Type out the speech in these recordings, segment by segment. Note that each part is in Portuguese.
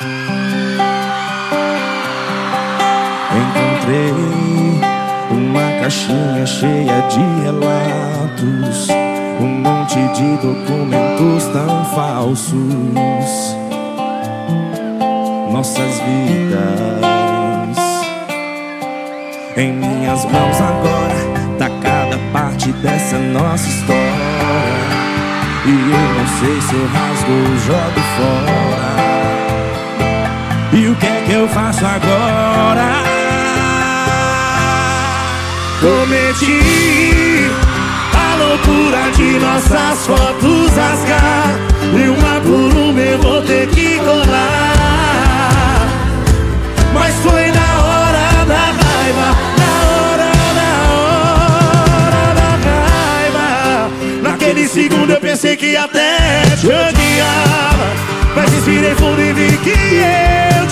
Encontrei uma caixinha cheia de relatos, um monte de documentos tão falsos. Nossas vidas em minhas mãos agora, tá cada parte dessa nossa história. E eu não sei se eu rasgo ou jogo fora. E o que é que eu faço agora? Cometi a loucura de nossas fotos rasgar E uma por uma eu vou ter que colar Mas foi na hora da raiva Na hora, na hora da raiva Naquele segundo eu pensei que até te odiava Mas respirei fundo e vi que eu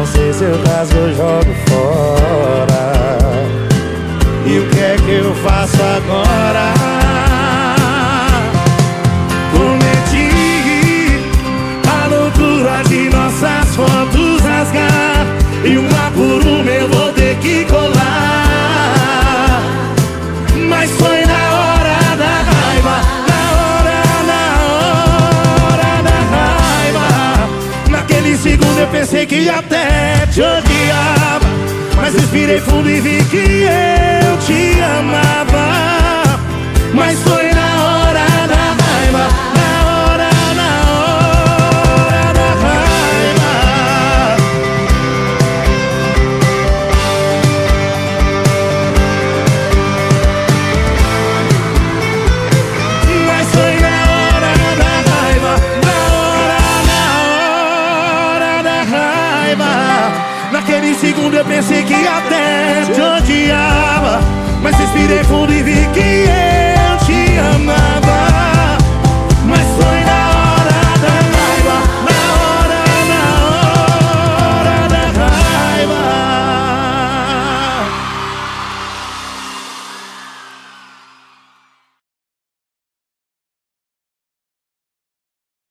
não sei se eu rasgo ou jogo fora E o que é que eu faço agora? Cometi a loucura de nossas fotos rasgar E uma por uma eu vou ter que colar eu pensei que até te odiava Mas respirei fundo e vi que eu segundo eu pensei que até te odiava Mas respirei fundo e vi